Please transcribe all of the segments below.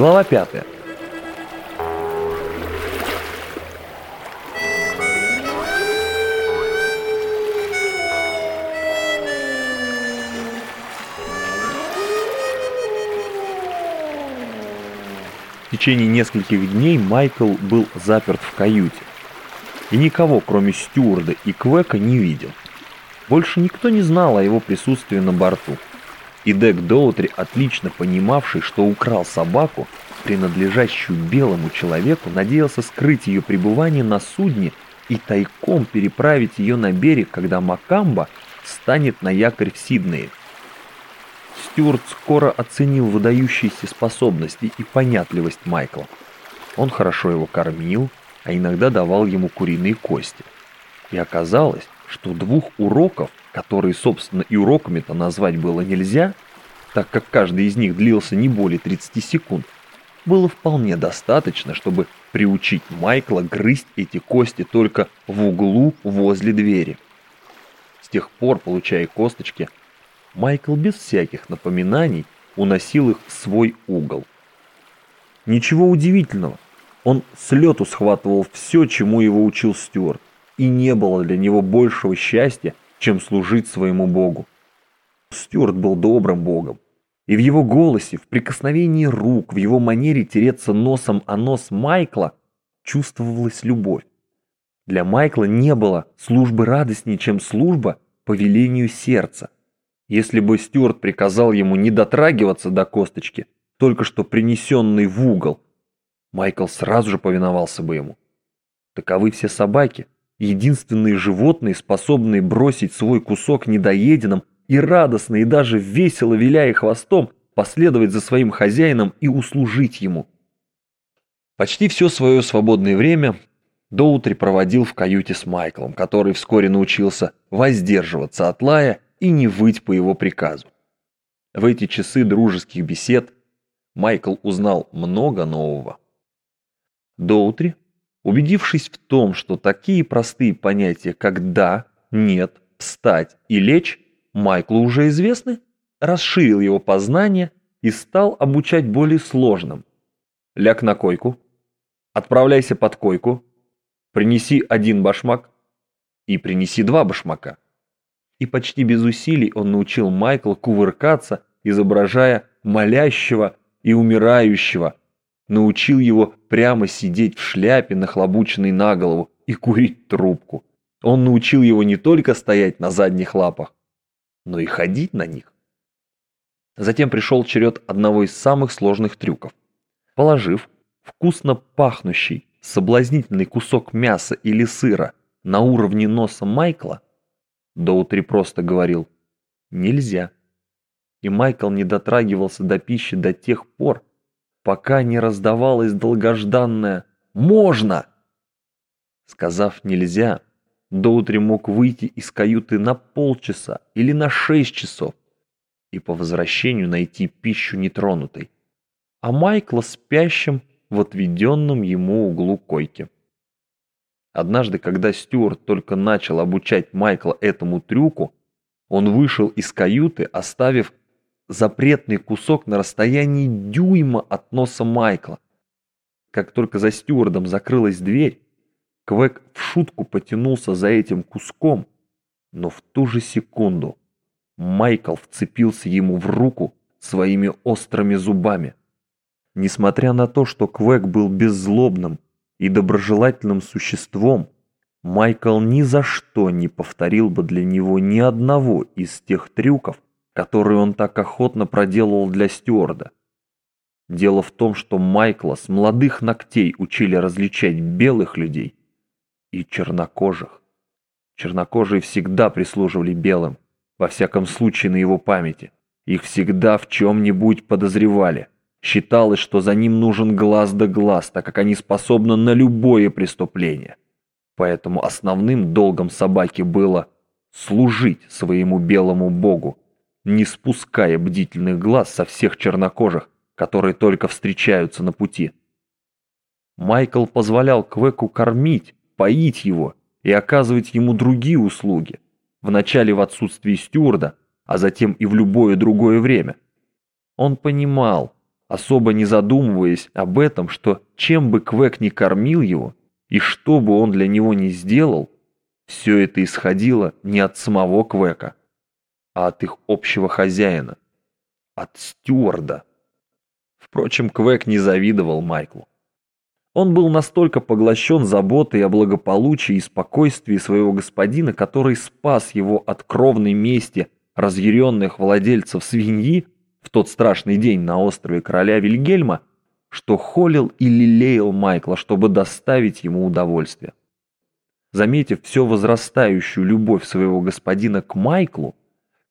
Глава пятая. В течение нескольких дней Майкл был заперт в каюте. И никого, кроме стюарда и Квека, не видел. Больше никто не знал о его присутствии на борту. И Дек Доутри, отлично понимавший, что украл собаку, принадлежащую белому человеку, надеялся скрыть ее пребывание на судне и тайком переправить ее на берег, когда Макамба станет на якорь в Сиднее. Стюарт скоро оценил выдающиеся способности и понятливость Майкла. Он хорошо его кормил, а иногда давал ему куриные кости. И оказалось, что двух уроков, которые, собственно, и уроками-то назвать было нельзя, так как каждый из них длился не более 30 секунд, было вполне достаточно, чтобы приучить Майкла грызть эти кости только в углу возле двери. С тех пор, получая косточки, Майкл без всяких напоминаний уносил их в свой угол. Ничего удивительного, он с лету схватывал все, чему его учил Стюарт, и не было для него большего счастья, чем служить своему Богу. Стюарт был добрым Богом, и в его голосе, в прикосновении рук, в его манере тереться носом о нос Майкла чувствовалась любовь. Для Майкла не было службы радостнее, чем служба по велению сердца. Если бы Стюарт приказал ему не дотрагиваться до косточки, только что принесенной в угол, Майкл сразу же повиновался бы ему. Таковы все собаки, единственные животные, способные бросить свой кусок недоеденным и радостно и даже весело виляя хвостом, последовать за своим хозяином и услужить ему. Почти все свое свободное время Доутри проводил в каюте с Майклом, который вскоре научился воздерживаться от лая и не выть по его приказу. В эти часы дружеских бесед Майкл узнал много нового. Доутри, убедившись в том, что такие простые понятия, как «да», «нет», «встать» и «лечь» Майклу уже известны, расширил его познание и стал обучать более сложным. Ляг на койку, отправляйся под койку, принеси один башмак и принеси два башмака и почти без усилий он научил Майкла кувыркаться, изображая молящего и умирающего, научил его прямо сидеть в шляпе, нахлобученной на голову, и курить трубку. Он научил его не только стоять на задних лапах, но и ходить на них. Затем пришел черед одного из самых сложных трюков. Положив вкусно пахнущий, соблазнительный кусок мяса или сыра на уровне носа Майкла, Доутри просто говорил «нельзя». И Майкл не дотрагивался до пищи до тех пор, пока не раздавалось долгожданное «можно». Сказав «нельзя», Доутри мог выйти из каюты на полчаса или на шесть часов и по возвращению найти пищу нетронутой, а Майкла спящим в отведенном ему углу койки. Однажды, когда Стюарт только начал обучать Майкла этому трюку, он вышел из каюты, оставив запретный кусок на расстоянии дюйма от носа Майкла. Как только за Стюардом закрылась дверь, Квек в шутку потянулся за этим куском, но в ту же секунду Майкл вцепился ему в руку своими острыми зубами. Несмотря на то, что Квек был беззлобным и доброжелательным существом, Майкл ни за что не повторил бы для него ни одного из тех трюков, которые он так охотно проделывал для стюарда. Дело в том, что Майкла с молодых ногтей учили различать белых людей и чернокожих. Чернокожие всегда прислуживали белым, во всяком случае на его памяти. Их всегда в чем-нибудь подозревали – Считалось, что за ним нужен глаз да глаз, так как они способны на любое преступление. Поэтому основным долгом собаки было служить своему белому богу, не спуская бдительных глаз со всех чернокожих, которые только встречаются на пути. Майкл позволял Квеку кормить, поить его и оказывать ему другие услуги. Вначале в отсутствии стюарда, а затем и в любое другое время. Он понимал, особо не задумываясь об этом, что чем бы Квек ни кормил его, и что бы он для него ни сделал, все это исходило не от самого Квека, а от их общего хозяина, от стюарда. Впрочем, Квек не завидовал Майклу. Он был настолько поглощен заботой о благополучии и спокойствии своего господина, который спас его от кровной мести разъяренных владельцев свиньи в тот страшный день на острове короля Вильгельма, что холил и лелеял Майкла, чтобы доставить ему удовольствие. Заметив все возрастающую любовь своего господина к Майклу,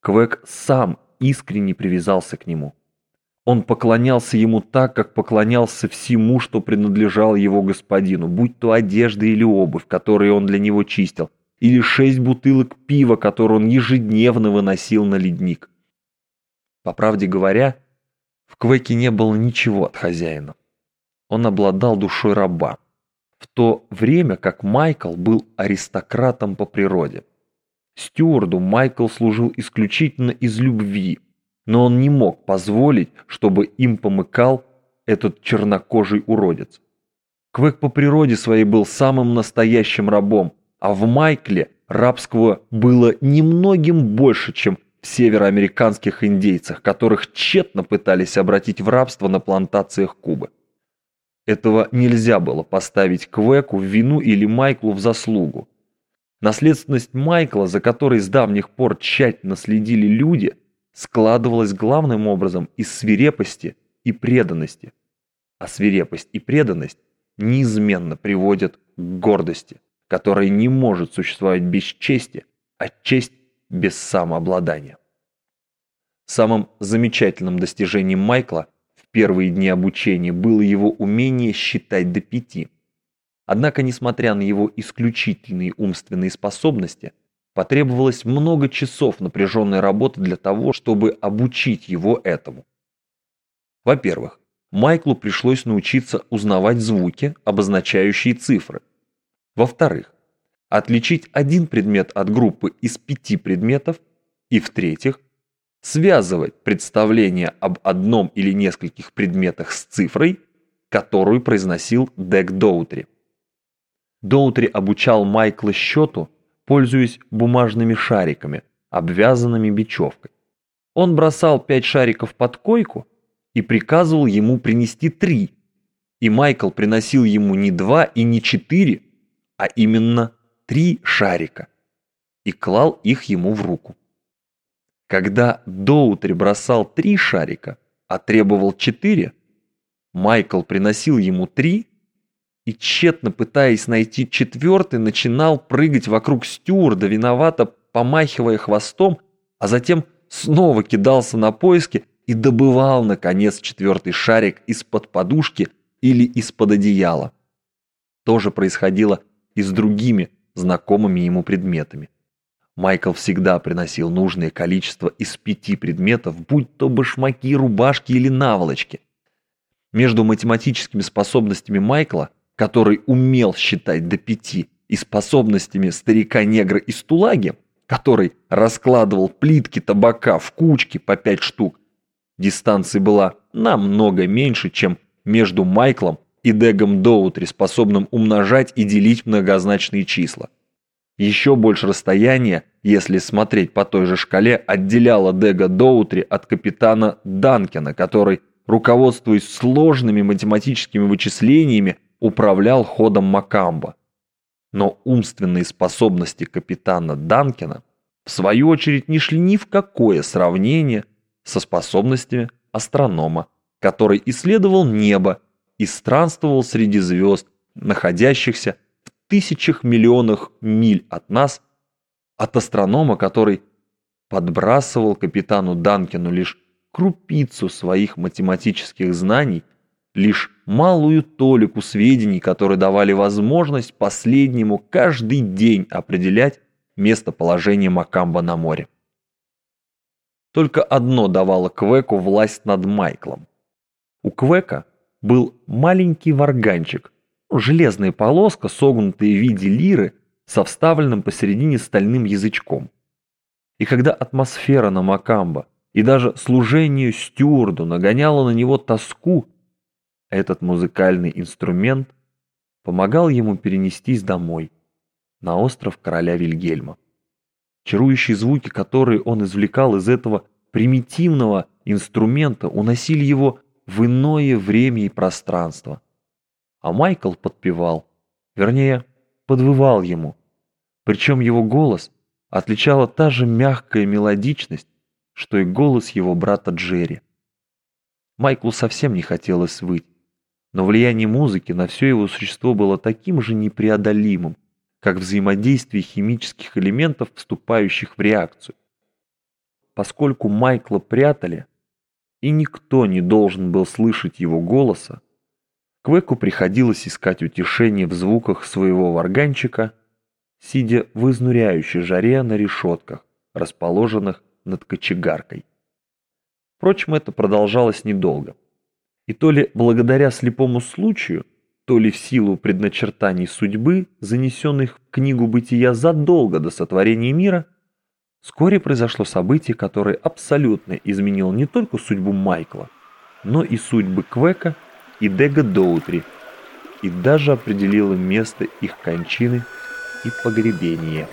Квек сам искренне привязался к нему. Он поклонялся ему так, как поклонялся всему, что принадлежало его господину, будь то одежда или обувь, которые он для него чистил, или шесть бутылок пива, которые он ежедневно выносил на ледник. По правде говоря, в Квеке не было ничего от хозяина. Он обладал душой раба, в то время как Майкл был аристократом по природе. Стюарду Майкл служил исключительно из любви, но он не мог позволить, чтобы им помыкал этот чернокожий уродец. Квек по природе своей был самым настоящим рабом, а в Майкле рабского было немногим больше, чем в североамериканских индейцах, которых тщетно пытались обратить в рабство на плантациях Кубы. Этого нельзя было поставить Квеку в вину или Майклу в заслугу. Наследственность Майкла, за которой с давних пор тщательно следили люди, складывалась главным образом из свирепости и преданности. А свирепость и преданность неизменно приводят к гордости, которая не может существовать без чести, а честь без самообладания. Самым замечательным достижением Майкла в первые дни обучения было его умение считать до пяти. Однако, несмотря на его исключительные умственные способности, потребовалось много часов напряженной работы для того, чтобы обучить его этому. Во-первых, Майклу пришлось научиться узнавать звуки, обозначающие цифры. Во-вторых, отличить один предмет от группы из пяти предметов, и в-третьих, связывать представление об одном или нескольких предметах с цифрой, которую произносил Дек Доутри. Доутри обучал Майкла счету, пользуясь бумажными шариками, обвязанными бечевкой. Он бросал пять шариков под койку и приказывал ему принести три, и Майкл приносил ему не два и не четыре, а именно три шарика и клал их ему в руку. Когда Доутри бросал три шарика, а требовал четыре, Майкл приносил ему три и, тщетно пытаясь найти четвертый, начинал прыгать вокруг стюарда, виновато помахивая хвостом, а затем снова кидался на поиски и добывал, наконец, четвертый шарик из-под подушки или из-под одеяла. То же происходило и с другими знакомыми ему предметами. Майкл всегда приносил нужное количество из пяти предметов, будь то башмаки, рубашки или наволочки. Между математическими способностями Майкла, который умел считать до пяти, и способностями старика-негра из Тулаги, который раскладывал плитки табака в кучки по пять штук, дистанция была намного меньше, чем между Майклом и Дегом Доутри, способным умножать и делить многозначные числа. Еще больше расстояния, если смотреть по той же шкале, отделяло Дега Доутри от капитана Данкина, который, руководствуясь сложными математическими вычислениями, управлял ходом Макамба. Но умственные способности капитана Данкина, в свою очередь, не шли ни в какое сравнение со способностями астронома, который исследовал небо и странствовал среди звезд, находящихся в тысячах миллионах миль от нас, от астронома, который подбрасывал капитану Данкину лишь крупицу своих математических знаний, лишь малую толику сведений, которые давали возможность последнему каждый день определять местоположение Макамба на море. Только одно давало Квеку власть над Майклом. У Квека был маленький варганчик, железная полоска, согнутая в виде лиры, со вставленным посередине стальным язычком. И когда атмосфера на Макамбо и даже служение стюарду нагоняло на него тоску, этот музыкальный инструмент помогал ему перенестись домой, на остров короля Вильгельма. Чарующие звуки, которые он извлекал из этого примитивного инструмента, уносили его в иное время и пространство. А Майкл подпевал, вернее, подвывал ему. Причем его голос отличала та же мягкая мелодичность, что и голос его брата Джерри. Майклу совсем не хотелось выть, но влияние музыки на все его существо было таким же непреодолимым, как взаимодействие химических элементов, вступающих в реакцию. Поскольку Майкла прятали, и никто не должен был слышать его голоса, Квеку приходилось искать утешение в звуках своего варганчика, сидя в изнуряющей жаре на решетках, расположенных над кочегаркой. Впрочем, это продолжалось недолго. И то ли благодаря слепому случаю, то ли в силу предначертаний судьбы, занесенных в книгу бытия задолго до сотворения мира, вскоре произошло событие, которое абсолютно изменило не только судьбу Майкла, но и судьбы Квека и Дега Доутри, и даже определило место их кончины и погребения.